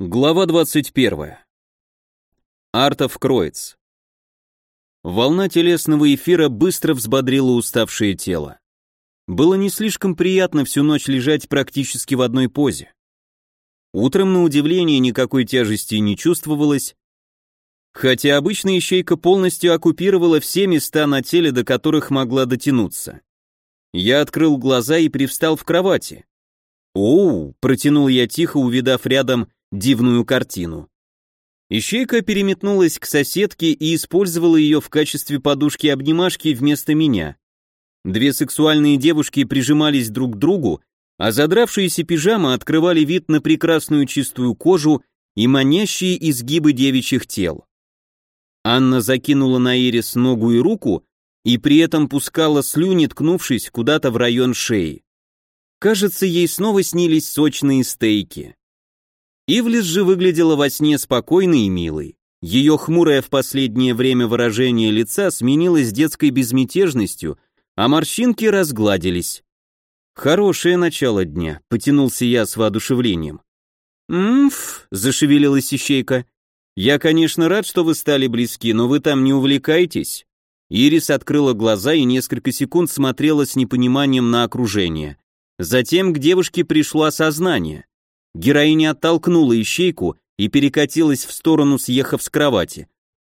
Глава 21. Артов Кроиц. Волна телесного эфира быстро взбодрила уставшее тело. Было не слишком приятно всю ночь лежать практически в одной позе. Утром, на удивление, никакой тяжести не чувствовалось, хотя обычная ищейка полностью оккупировала все места на теле, до которых могла дотянуться. Я открыл глаза и привстал в кровати. «Оу!» — протянул я тихо, увидав рядом дивную картину. Ищейка переметнулась к соседке и использовала ее в качестве подушки-обнимашки вместо меня. Две сексуальные девушки прижимались друг к другу, а задравшиеся пижамы открывали вид на прекрасную чистую кожу и манящие изгибы девичьих тел. Анна закинула на Ирис ногу и руку и при этом пускала слюни, ткнувшись куда-то в район шеи. Кажется, ей снова снились сочные стейки. Ивлис же выглядела во сне спокойной и милой. Ее хмурое в последнее время выражение лица сменилось детской безмятежностью, а морщинки разгладились. «Хорошее начало дня», — потянулся я с воодушевлением. «Мф», — зашевелилась ищейка. «Я, конечно, рад, что вы стали близки, но вы там не увлекаетесь». Ирис открыла глаза и несколько секунд смотрела с непониманием на окружение. Затем к девушке пришло осознание. Героиня оттолкнула ищейку и перекатилась в сторону, съехав с кровати.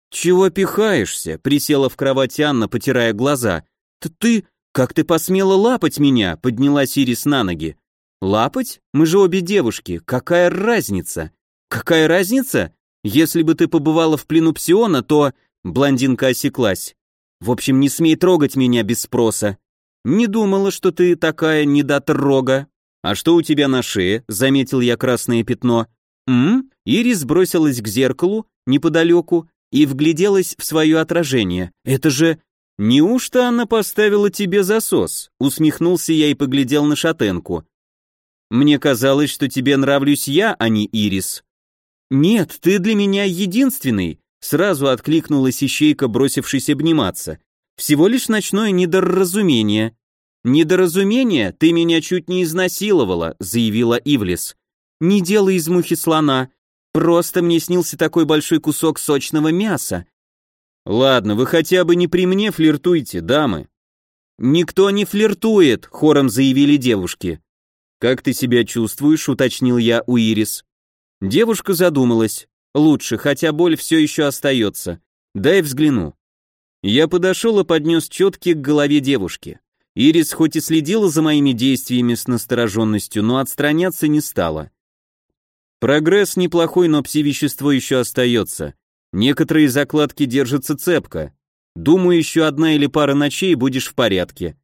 «Чего пихаешься?» — присела в кровати Анна, потирая глаза. «Ты, как ты посмела лапать меня?» — поднялась Ирис на ноги. «Лапать? Мы же обе девушки. Какая разница?» «Какая разница? Если бы ты побывала в плену Псиона, то...» Блондинка осеклась. «В общем, не смей трогать меня без спроса. Не думала, что ты такая недотрога». «А что у тебя на шее?» — заметил я красное пятно. «М?», Ирис бросилась к зеркалу, неподалеку, и вгляделась в свое отражение. «Это же...» «Неужто она поставила тебе засос?» — усмехнулся я и поглядел на шатенку. «Мне казалось, что тебе нравлюсь я, а не Ирис». «Нет, ты для меня единственный», — сразу откликнулась ищейка, бросившись обниматься. «Всего лишь ночное недоразумение. «Недоразумение, ты меня чуть не изнасиловала», — заявила Ивлис. «Не делай из мухи слона. Просто мне снился такой большой кусок сочного мяса». «Ладно, вы хотя бы не при мне флиртуйте, дамы». «Никто не флиртует», — хором заявили девушки. «Как ты себя чувствуешь?» — уточнил я у Ирис. Девушка задумалась. «Лучше, хотя боль все еще остается. Дай взгляну». Я подошел и поднес четки к голове девушки. Ирис хоть и следила за моими действиями с настороженностью, но отстраняться не стала. Прогресс неплохой, но пси-вещество еще остается. Некоторые закладки держатся цепко. Думаю, еще одна или пара ночей будешь в порядке.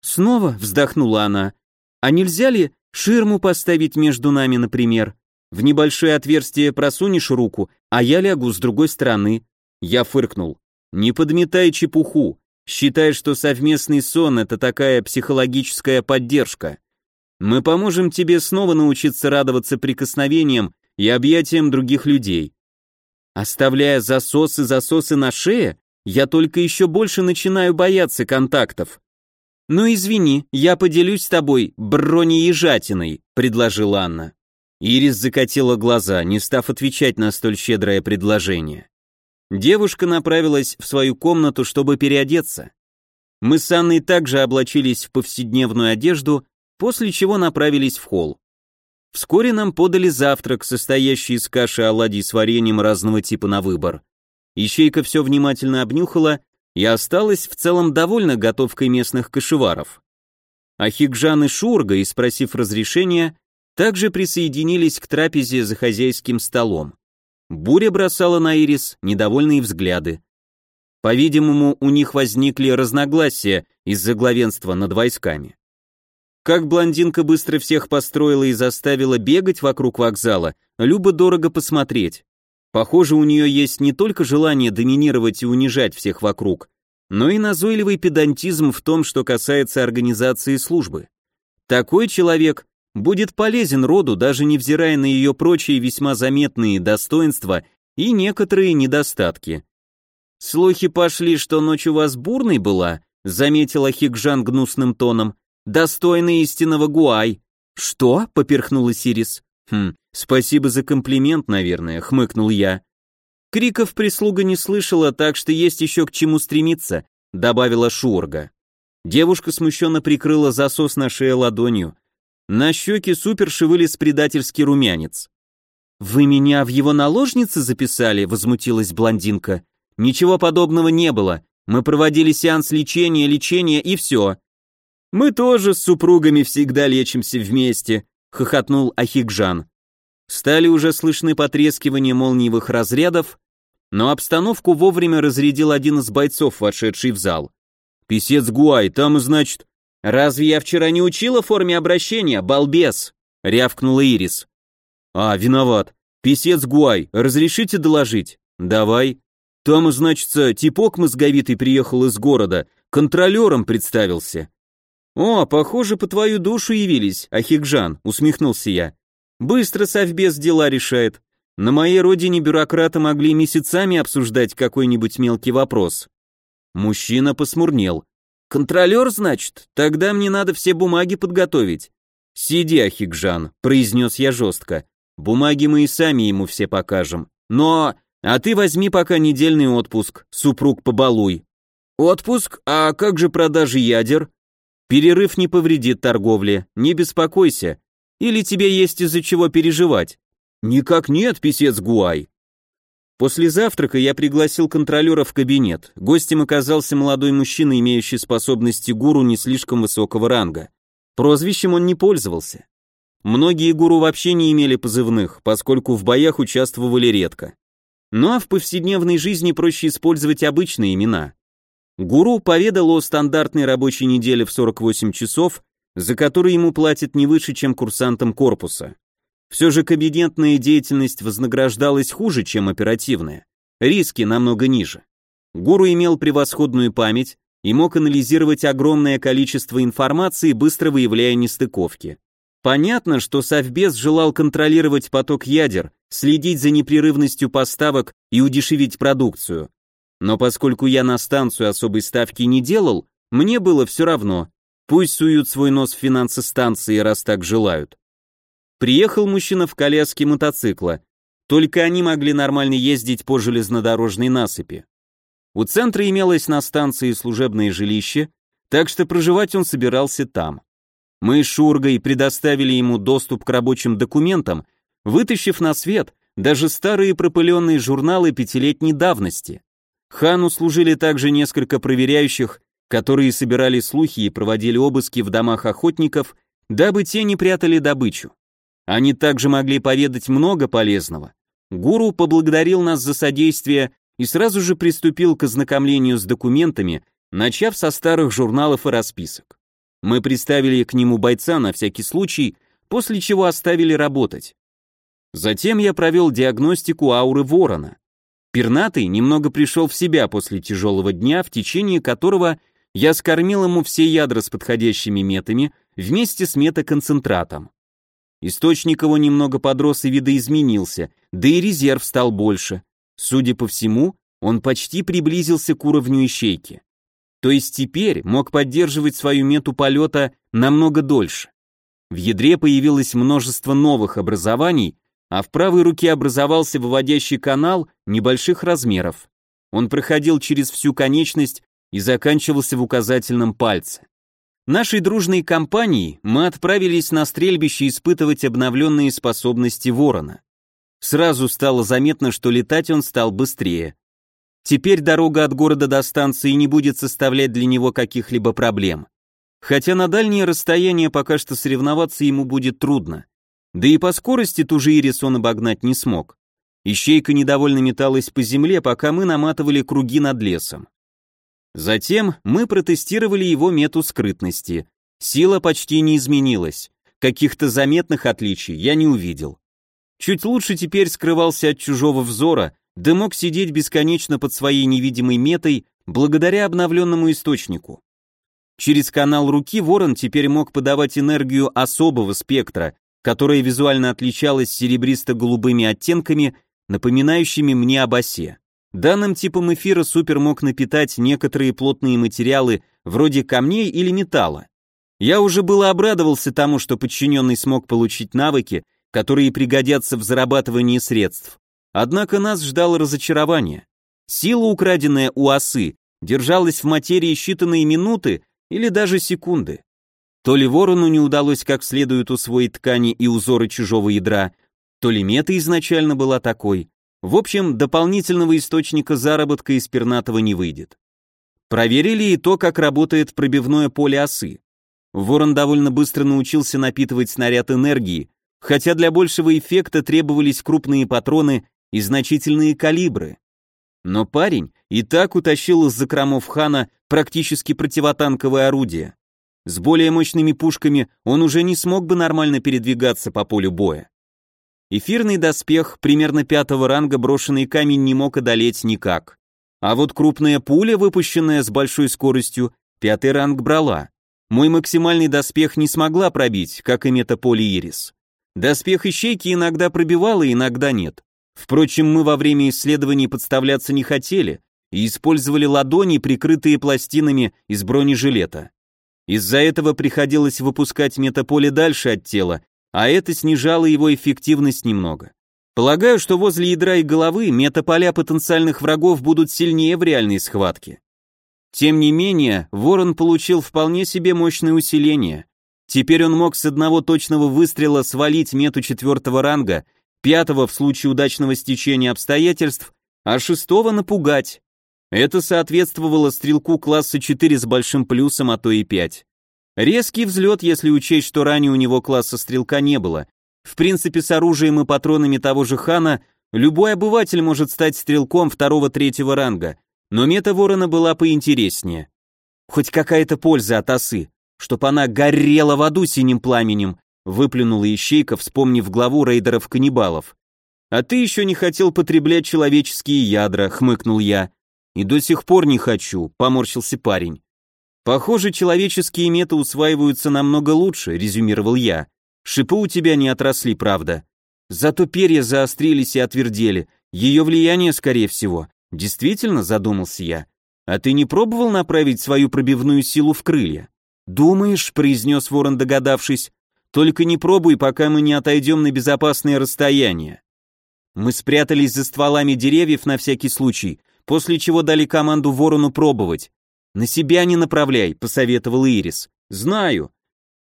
Снова вздохнула она. А нельзя ли ширму поставить между нами, например? В небольшое отверстие просунешь руку, а я лягу с другой стороны. Я фыркнул. Не подметай чепуху. Считай, что совместный сон – это такая психологическая поддержка. Мы поможем тебе снова научиться радоваться прикосновениям и объятиям других людей. Оставляя засосы-засосы на шее, я только еще больше начинаю бояться контактов. «Ну извини, я поделюсь с тобой бронеезжатиной», — предложила Анна. Ирис закатила глаза, не став отвечать на столь щедрое предложение. Девушка направилась в свою комнату, чтобы переодеться. Мы с Анной также облачились в повседневную одежду, после чего направились в холл. Вскоре нам подали завтрак, состоящий из каши оладий с вареньем разного типа на выбор. Ищейка все внимательно обнюхала и осталась в целом довольна готовкой местных кашеваров. А Хикжан и Шурга, спросив разрешения, также присоединились к трапезе за хозяйским столом. Буря бросала на Ирис недовольные взгляды. По-видимому, у них возникли разногласия из-за главенства над войсками. Как блондинка быстро всех построила и заставила бегать вокруг вокзала, любо дорого посмотреть. Похоже, у нее есть не только желание доминировать и унижать всех вокруг, но и назойливый педантизм в том, что касается организации службы. Такой человек будет полезен роду, даже невзирая на ее прочие весьма заметные достоинства и некоторые недостатки. «Слухи пошли, что ночь у вас бурной была», заметила Хикжан гнусным тоном, «достойный истинного Гуай». «Что?» — поперхнула Сирис. Хм, спасибо за комплимент, наверное, хмыкнул я. Криков прислуга не слышала, так что есть еще к чему стремиться, добавила Шурга. Девушка смущенно прикрыла засос на шее ладонью. На щеке суперши вылез предательский румянец. «Вы меня в его наложницы записали?» — возмутилась блондинка. «Ничего подобного не было. Мы проводили сеанс лечения, лечения и все». «Мы тоже с супругами всегда лечимся вместе», — хохотнул Ахикжан. Стали уже слышны потрескивания молниевых разрядов, но обстановку вовремя разрядил один из бойцов, вошедший в зал. «Песец Гуай, там, значит...» «Разве я вчера не учила форме обращения, балбес?» — рявкнула Ирис. «А, виноват. Песец Гуай, разрешите доложить?» «Давай». «Там, значится, типок мозговитый приехал из города, контролером представился». «О, похоже, по твою душу явились, Ахикжан», — усмехнулся я. «Быстро совбез дела решает. На моей родине бюрократы могли месяцами обсуждать какой-нибудь мелкий вопрос». Мужчина посмурнел. «Контролер, значит? Тогда мне надо все бумаги подготовить». «Сиди, Ахикжан», — произнес я жестко. «Бумаги мы и сами ему все покажем. Но... А ты возьми пока недельный отпуск, супруг побалуй». «Отпуск? А как же продажи ядер?» «Перерыв не повредит торговле, не беспокойся. Или тебе есть из-за чего переживать?» «Никак нет, писец Гуай. После завтрака я пригласил контролера в кабинет. Гостем оказался молодой мужчина, имеющий способности гуру не слишком высокого ранга. Прозвищем он не пользовался. Многие гуру вообще не имели позывных, поскольку в боях участвовали редко. Ну а в повседневной жизни проще использовать обычные имена. Гуру поведал о стандартной рабочей неделе в 48 часов, за которую ему платят не выше, чем курсантам корпуса. Все же кабинетная деятельность вознаграждалась хуже, чем оперативная. Риски намного ниже. Гуру имел превосходную память и мог анализировать огромное количество информации, быстро выявляя нестыковки. Понятно, что Совбез желал контролировать поток ядер, следить за непрерывностью поставок и удешевить продукцию. Но поскольку я на станцию особой ставки не делал, мне было все равно. Пусть суют свой нос в финансы станции, раз так желают. Приехал мужчина в коляске мотоцикла. Только они могли нормально ездить по железнодорожной насыпи. У центра имелось на станции служебное жилище, так что проживать он собирался там. Мы с Шургой предоставили ему доступ к рабочим документам, вытащив на свет даже старые пропыленные журналы пятилетней давности. Хану служили также несколько проверяющих, которые собирали слухи и проводили обыски в домах охотников, дабы те не прятали добычу. Они также могли поведать много полезного. Гуру поблагодарил нас за содействие и сразу же приступил к ознакомлению с документами, начав со старых журналов и расписок. Мы приставили к нему бойца на всякий случай, после чего оставили работать. Затем я провел диагностику ауры ворона. Пернатый немного пришел в себя после тяжелого дня, в течение которого я скормил ему все ядра с подходящими метами вместе с метаконцентратом. Источник его немного подрос и видоизменился, да и резерв стал больше. Судя по всему, он почти приблизился к уровню ищейки. То есть теперь мог поддерживать свою мету полета намного дольше. В ядре появилось множество новых образований, а в правой руке образовался выводящий канал небольших размеров. Он проходил через всю конечность и заканчивался в указательном пальце. Нашей дружной компанией мы отправились на стрельбище испытывать обновленные способности ворона. Сразу стало заметно, что летать он стал быстрее. Теперь дорога от города до станции не будет составлять для него каких-либо проблем. Хотя на дальние расстояния пока что соревноваться ему будет трудно. Да и по скорости ту же Ирис он обогнать не смог. Ищейка недовольно металась по земле, пока мы наматывали круги над лесом. Затем мы протестировали его мету скрытности. Сила почти не изменилась. Каких-то заметных отличий я не увидел. Чуть лучше теперь скрывался от чужого взора, да мог сидеть бесконечно под своей невидимой метой благодаря обновленному источнику. Через канал руки Ворон теперь мог подавать энергию особого спектра, которая визуально отличалась серебристо-голубыми оттенками, напоминающими мне об осе. Данным типом эфира супер мог напитать некоторые плотные материалы, вроде камней или металла. Я уже было обрадовался тому, что подчиненный смог получить навыки, которые пригодятся в зарабатывании средств. Однако нас ждало разочарование. Сила, украденная у осы, держалась в материи считанные минуты или даже секунды. То ли ворону не удалось как следует усвоить ткани и узоры чужого ядра, то ли мета изначально была такой. В общем, дополнительного источника заработка из пернатого не выйдет. Проверили и то, как работает пробивное поле осы. Ворон довольно быстро научился напитывать снаряд энергии, хотя для большего эффекта требовались крупные патроны и значительные калибры. Но парень и так утащил из закромов хана практически противотанковое орудие. С более мощными пушками он уже не смог бы нормально передвигаться по полю боя. Эфирный доспех примерно пятого ранга брошенный камень не мог одолеть никак. А вот крупная пуля, выпущенная с большой скоростью, пятый ранг брала. Мой максимальный доспех не смогла пробить, как и метаполе Ирис. Доспех ищейки иногда пробивала, иногда нет. Впрочем, мы во время исследований подставляться не хотели и использовали ладони, прикрытые пластинами из бронежилета. Из-за этого приходилось выпускать метаполе дальше от тела, а это снижало его эффективность немного. Полагаю, что возле ядра и головы метаполя потенциальных врагов будут сильнее в реальной схватке. Тем не менее, Ворон получил вполне себе мощное усиление. Теперь он мог с одного точного выстрела свалить мету четвертого ранга, пятого в случае удачного стечения обстоятельств, а шестого напугать. Это соответствовало стрелку класса 4 с большим плюсом, а то и 5. Резкий взлет, если учесть, что ранее у него класса стрелка не было. В принципе, с оружием и патронами того же хана любой обыватель может стать стрелком второго-третьего ранга, но мета ворона была поинтереснее. Хоть какая-то польза от осы, чтоб она горела в аду синим пламенем, выплюнула ищейка, вспомнив главу рейдеров-каннибалов. «А ты еще не хотел потреблять человеческие ядра», — хмыкнул я. «И до сих пор не хочу», — поморщился парень. «Похоже, человеческие меты усваиваются намного лучше», — резюмировал я. «Шипы у тебя не отросли, правда. Зато перья заострились и отвердели. Ее влияние, скорее всего. Действительно, задумался я. А ты не пробовал направить свою пробивную силу в крылья? Думаешь, произнес ворон, догадавшись. Только не пробуй, пока мы не отойдем на безопасное расстояние. Мы спрятались за стволами деревьев на всякий случай, после чего дали команду ворону пробовать. «На себя не направляй», — посоветовал Ирис. «Знаю».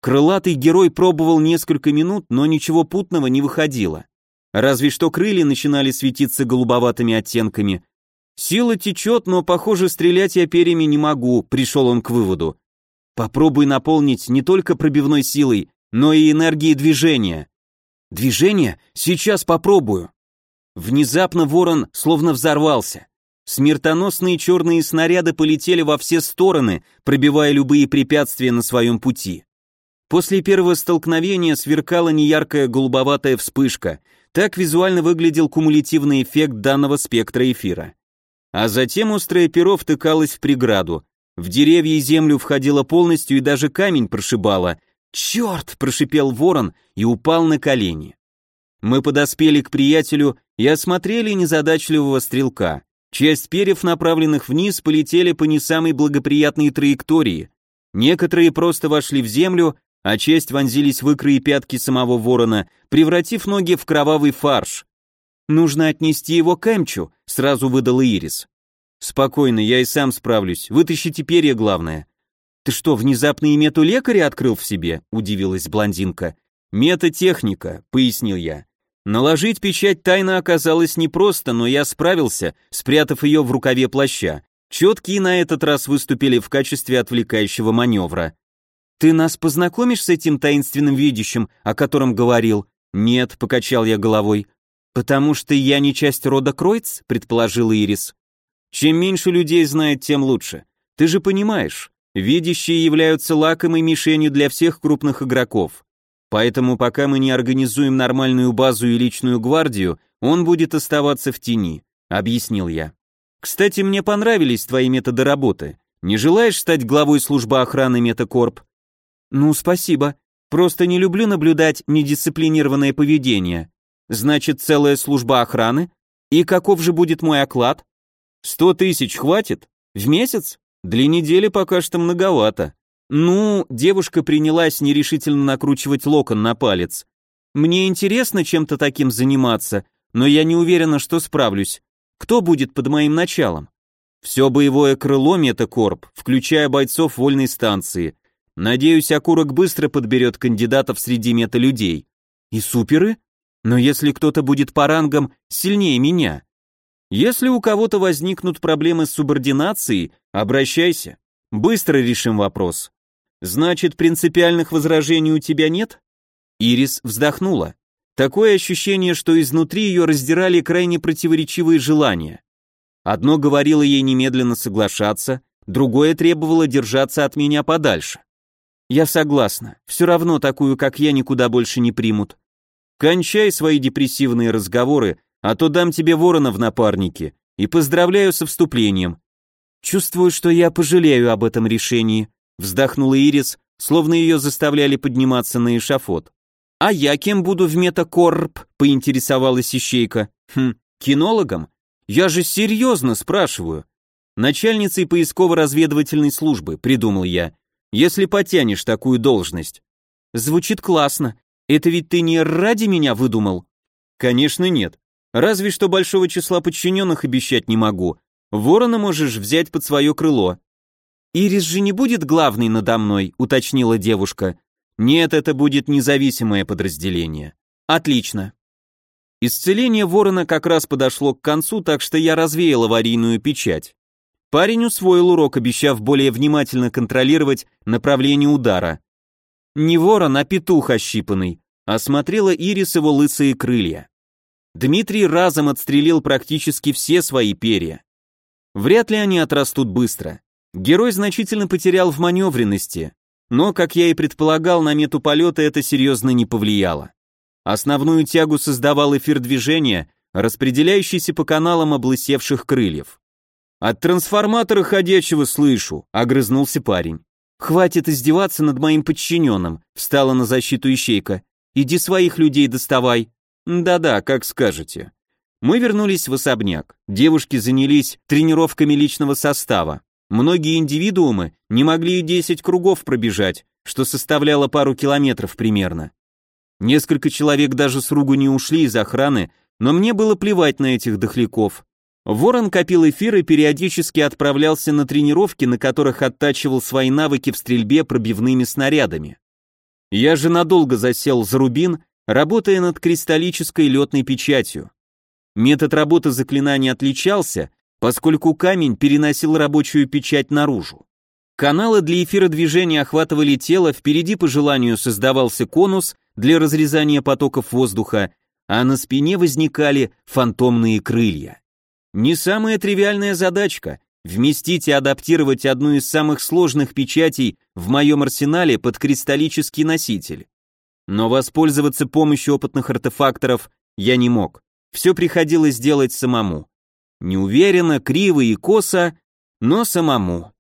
Крылатый герой пробовал несколько минут, но ничего путного не выходило. Разве что крылья начинали светиться голубоватыми оттенками. «Сила течет, но, похоже, стрелять я перьями не могу», — пришел он к выводу. «Попробуй наполнить не только пробивной силой, но и энергией движения». «Движение? Сейчас попробую». Внезапно ворон словно взорвался. Смертоносные черные снаряды полетели во все стороны, пробивая любые препятствия на своем пути. После первого столкновения сверкала неяркая голубоватая вспышка. Так визуально выглядел кумулятивный эффект данного спектра эфира. А затем острое перо втыкалось в преграду. В деревья и землю входило полностью и даже камень прошибало. «Черт!» – прошипел ворон и упал на колени. Мы подоспели к приятелю и осмотрели незадачливого стрелка. Часть перьев, направленных вниз, полетели по не самой благоприятной траектории. Некоторые просто вошли в землю, а часть вонзились в икры и пятки самого ворона, превратив ноги в кровавый фарш. «Нужно отнести его к Эмчу», — сразу выдала Ирис. «Спокойно, я и сам справлюсь. Вытащите перья, главное». «Ты что, внезапно и мету лекаря открыл в себе?» — удивилась блондинка. «Метатехника», — пояснил я. Наложить печать тайно оказалось непросто, но я справился, спрятав ее в рукаве плаща. Четкие на этот раз выступили в качестве отвлекающего маневра. «Ты нас познакомишь с этим таинственным видящим, о котором говорил?» «Нет», — покачал я головой. «Потому что я не часть рода Кройц?» — предположила Ирис. «Чем меньше людей знает, тем лучше. Ты же понимаешь, видящие являются лакомой мишенью для всех крупных игроков. Поэтому пока мы не организуем нормальную базу и личную гвардию, он будет оставаться в тени», — объяснил я. «Кстати, мне понравились твои методы работы. Не желаешь стать главой службы охраны Метакорп?» «Ну, спасибо. Просто не люблю наблюдать недисциплинированное поведение. Значит, целая служба охраны? И каков же будет мой оклад? Сто тысяч хватит? В месяц? Для недели пока что многовато. Ну, девушка принялась нерешительно накручивать локон на палец. Мне интересно чем-то таким заниматься, но я не уверена, что справлюсь. Кто будет под моим началом? Все боевое крыло Метакорп, включая бойцов вольной станции. Надеюсь, окурок быстро подберет кандидатов среди металюдей. И суперы? Но если кто-то будет по рангам сильнее меня? Если у кого-то возникнут проблемы с субординацией, обращайся. Быстро решим вопрос. Значит, принципиальных возражений у тебя нет? Ирис вздохнула. Такое ощущение, что изнутри ее раздирали крайне противоречивые желания. Одно говорило ей немедленно соглашаться, другое требовало держаться от меня подальше. Я согласна, все равно такую, как я, никуда больше не примут. Кончай свои депрессивные разговоры, а то дам тебе ворона в напарнике, и поздравляю со вступлением. Чувствую, что я пожалею об этом решении, вздохнула Ирис, словно ее заставляли подниматься на эшафот. «А я кем буду в метакорп?» — поинтересовалась ищейка. «Хм, кинологом? Я же серьезно спрашиваю». «Начальницей поисково-разведывательной службы», — придумал я, «если потянешь такую должность». «Звучит классно. Это ведь ты не ради меня выдумал?» «Конечно нет. Разве что большого числа подчиненных обещать не могу. Ворона можешь взять под свое крыло». «Ирис же не будет главной надо мной», — уточнила девушка. Нет, это будет независимое подразделение. Отлично. Исцеление ворона как раз подошло к концу, так что я развеял аварийную печать. Парень усвоил урок, обещав более внимательно контролировать направление удара. Не ворон, а петух ощипанный. Осмотрела Ирис его лысые крылья. Дмитрий разом отстрелил практически все свои перья. Вряд ли они отрастут быстро. Герой значительно потерял в маневренности, но, как я и предполагал, на мету полета это серьезно не повлияло. Основную тягу создавал эфир движения, распределяющийся по каналам облысевших крыльев. «От трансформатора ходячего слышу», — огрызнулся парень. «Хватит издеваться над моим подчиненным», — встала на защиту ищейка. «Иди своих людей доставай». «Да-да, как скажете». Мы вернулись в особняк. Девушки занялись тренировками личного состава. Многие индивидуумы не могли и 10 кругов пробежать, что составляло пару километров примерно. Несколько человек даже с ругу не ушли из охраны, но мне было плевать на этих дохляков. Ворон копил эфир и периодически отправлялся на тренировки, на которых оттачивал свои навыки в стрельбе пробивными снарядами. Я же надолго засел за рубин, работая над кристаллической летной печатью. Метод работы заклинания отличался, поскольку камень переносил рабочую печать наружу. Каналы для эфира движения охватывали тело, впереди по желанию создавался конус для разрезания потоков воздуха, а на спине возникали фантомные крылья. Не самая тривиальная задачка — вместить и адаптировать одну из самых сложных печатей в моем арсенале под кристаллический носитель. Но воспользоваться помощью опытных артефакторов я не мог. Все приходилось делать самому. Неуверенно, криво и косо, но самому.